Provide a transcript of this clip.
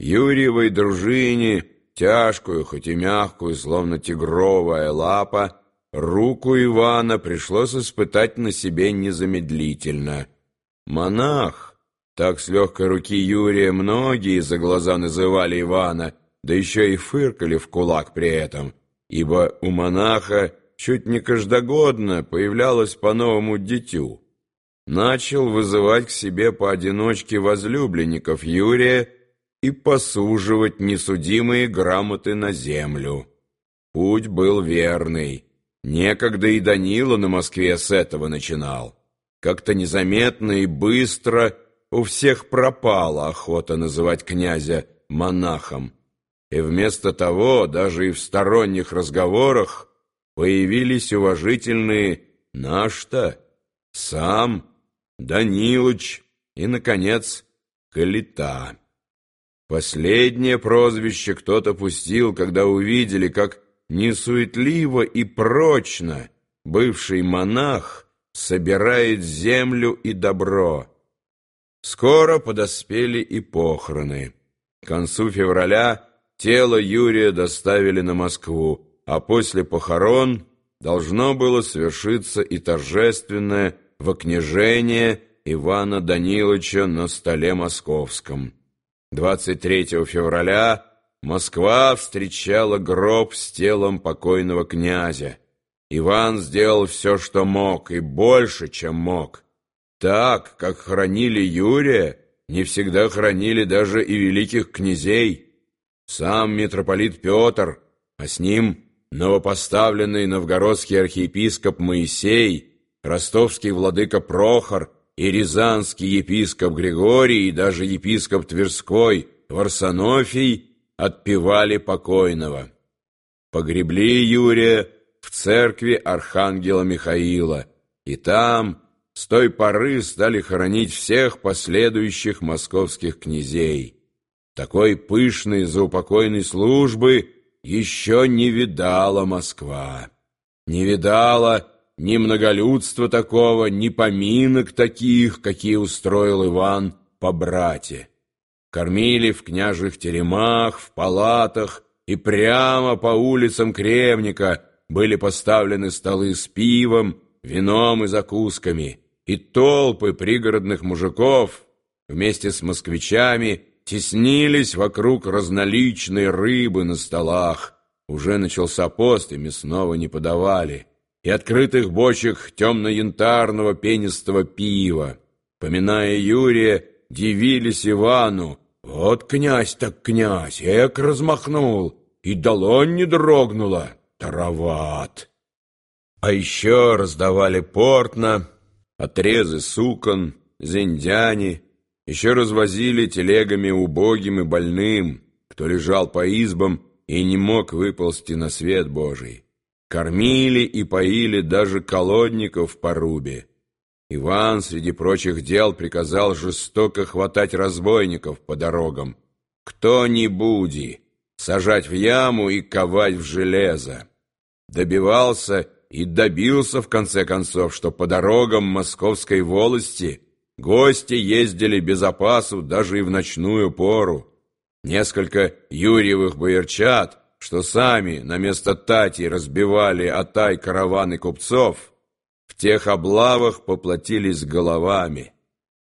Юрьевой дружине, тяжкую, хоть и мягкую, словно тигровая лапа, руку Ивана пришлось испытать на себе незамедлительно. Монах, так с легкой руки Юрия многие за глаза называли Ивана, да еще и фыркали в кулак при этом, ибо у монаха чуть не каждогодно появлялось по-новому дитю. Начал вызывать к себе поодиночке возлюбленников Юрия и посуживать несудимые грамоты на землю. Путь был верный. Некогда и Данила на Москве с этого начинал. Как-то незаметно и быстро у всех пропала охота называть князя монахом. И вместо того, даже и в сторонних разговорах, появились уважительные «наш-то», «сам», «Данилыч» и, наконец, «Калита». Последнее прозвище кто-то пустил, когда увидели, как несуетливо и прочно бывший монах собирает землю и добро. Скоро подоспели и похороны. К концу февраля тело Юрия доставили на Москву, а после похорон должно было свершиться и торжественное вокнижение Ивана Даниловича на столе московском. 23 февраля Москва встречала гроб с телом покойного князя. Иван сделал все, что мог, и больше, чем мог. Так, как хранили Юрия, не всегда хранили даже и великих князей. Сам митрополит Петр, а с ним новопоставленный новгородский архиепископ Моисей, ростовский владыка Прохор — и рязанский епископ Григорий, и даже епископ Тверской Варсонофий отпевали покойного. Погребли Юрия в церкви Архангела Михаила, и там с той поры стали хоронить всех последующих московских князей. Такой пышной заупокойной службы еще не видала Москва. Не видала ни многолюдства такого, ни поминок таких, какие устроил Иван по брате. Кормили в княжих теремах, в палатах, и прямо по улицам Кремника были поставлены столы с пивом, вином и закусками, и толпы пригородных мужиков вместе с москвичами теснились вокруг разноличной рыбы на столах. Уже начался пост, и мясного не подавали и открытых бочек темно-янтарного пенистого пива. Поминая Юрия, дивились Ивану. Вот князь так князь, эк размахнул, и долонь не дрогнула. Тароват. А еще раздавали портно, отрезы сукон, зиндяне, еще развозили телегами убогим и больным, кто лежал по избам и не мог выползти на свет Божий. Кормили и поили даже колодников в порубе. Иван, среди прочих дел, приказал жестоко хватать разбойников по дорогам. Кто ни буди, сажать в яму и ковать в железо. Добивался и добился, в конце концов, что по дорогам московской волости гости ездили без опасу даже и в ночную пору. Несколько юрьевых боярчат что сами на место Тати разбивали отай караваны купцов, в тех облавах поплатились головами.